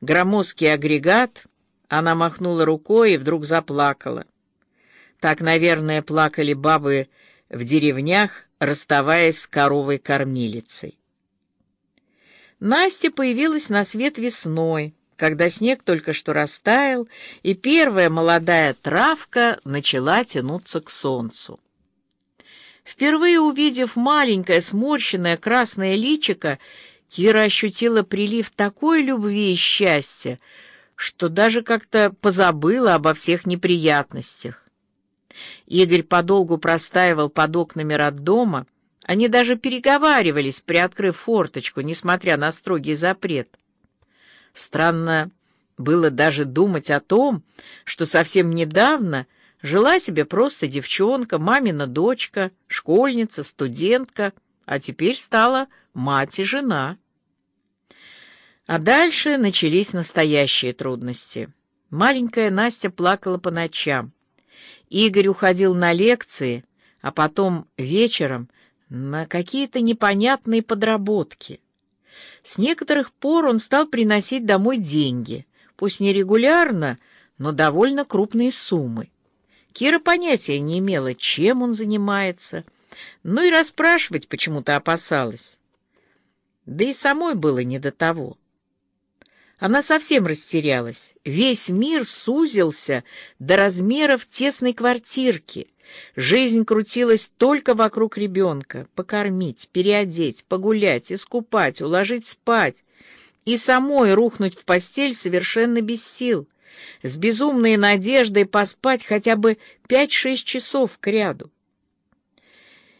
громоздкий агрегат, она махнула рукой и вдруг заплакала. Так, наверное, плакали бабы в деревнях, расставаясь с коровой-кормилицей. Настя появилась на свет весной, когда снег только что растаял, и первая молодая травка начала тянуться к солнцу. Впервые увидев маленькое сморщенное красное личико, Кира ощутила прилив такой любви и счастья, что даже как-то позабыла обо всех неприятностях. Игорь подолгу простаивал под окнами роддома, они даже переговаривались, приоткрыв форточку, несмотря на строгий запрет. Странно было даже думать о том, что совсем недавно жила себе просто девчонка, мамина дочка, школьница, студентка, а теперь стала мать и жена. А дальше начались настоящие трудности. Маленькая Настя плакала по ночам. Игорь уходил на лекции, а потом вечером на какие-то непонятные подработки. С некоторых пор он стал приносить домой деньги, пусть не регулярно, но довольно крупные суммы. Кира понятия не имела, чем он занимается, но и расспрашивать почему-то опасалась. Да и самой было не до того. Она совсем растерялась. Весь мир сузился до размеров тесной квартирки. Жизнь крутилась только вокруг ребенка. Покормить, переодеть, погулять, искупать, уложить спать. И самой рухнуть в постель совершенно без сил. С безумной надеждой поспать хотя бы пять-шесть часов к ряду.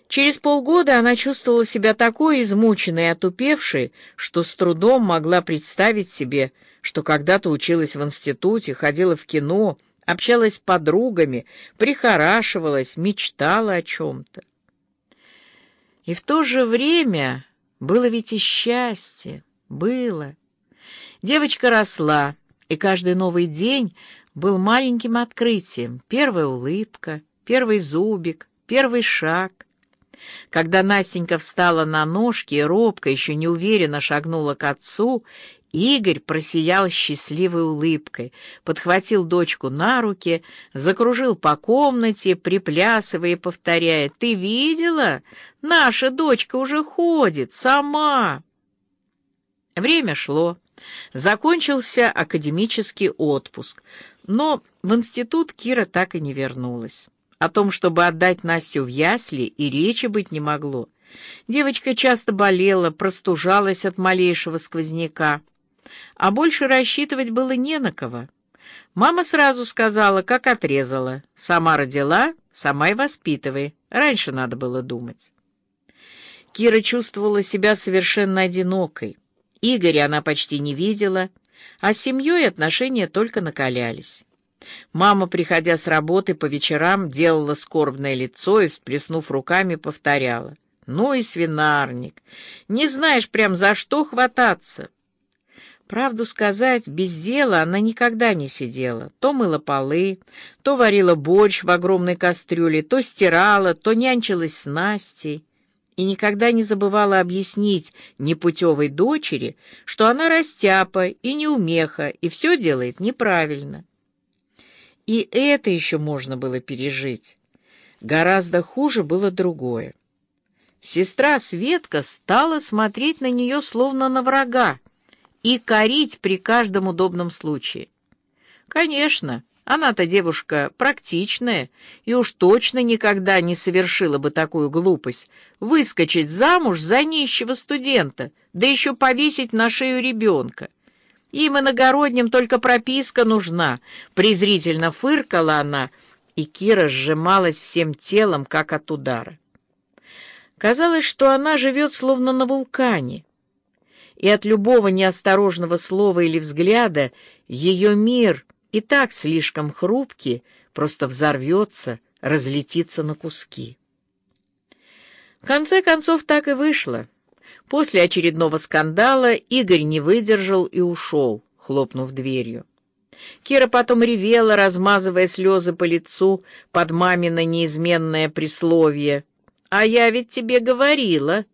Через полгода она чувствовала себя такой измученной и отупевшей, что с трудом могла представить себе, что когда-то училась в институте, ходила в кино, общалась с подругами, прихорашивалась, мечтала о чем-то. И в то же время было ведь и счастье, было. Девочка росла, и каждый новый день был маленьким открытием. Первая улыбка, первый зубик, первый шаг. Когда Настенька встала на ножки и робко, еще неуверенно шагнула к отцу, Игорь просиял счастливой улыбкой, подхватил дочку на руки, закружил по комнате, приплясывая и повторяя «Ты видела? Наша дочка уже ходит, сама!» Время шло. Закончился академический отпуск, но в институт Кира так и не вернулась. О том, чтобы отдать Настю в ясли, и речи быть не могло. Девочка часто болела, простужалась от малейшего сквозняка, а больше рассчитывать было не на кого. Мама сразу сказала, как отрезала. Сама родила, сама и воспитывай. Раньше надо было думать. Кира чувствовала себя совершенно одинокой. Игоря она почти не видела, а с семьей отношения только накалялись. Мама, приходя с работы по вечерам, делала скорбное лицо и, всплеснув руками, повторяла. «Ну и свинарник! Не знаешь прям за что хвататься!» Правду сказать, без дела она никогда не сидела. То мыла полы, то варила борщ в огромной кастрюле, то стирала, то нянчилась с Настей. И никогда не забывала объяснить непутевой дочери, что она растяпа и неумеха, и все делает неправильно. И это еще можно было пережить. Гораздо хуже было другое. Сестра Светка стала смотреть на нее словно на врага и корить при каждом удобном случае. Конечно, она-то девушка практичная и уж точно никогда не совершила бы такую глупость — выскочить замуж за нищего студента, да еще повесить на шею ребенка. Им иногородним только прописка нужна, презрительно фыркала она, и Кира сжималась всем телом, как от удара. Казалось, что она живет словно на вулкане, и от любого неосторожного слова или взгляда ее мир, и так слишком хрупкий, просто взорвется, разлетится на куски. В конце концов, так и вышло. После очередного скандала Игорь не выдержал и ушел, хлопнув дверью. Кира потом ревела, размазывая слезы по лицу под мамино неизменное присловие. «А я ведь тебе говорила».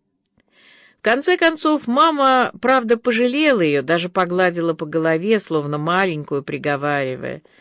конце концов, мама, правда, пожалела ее, даже погладила по голове, словно маленькую, приговаривая —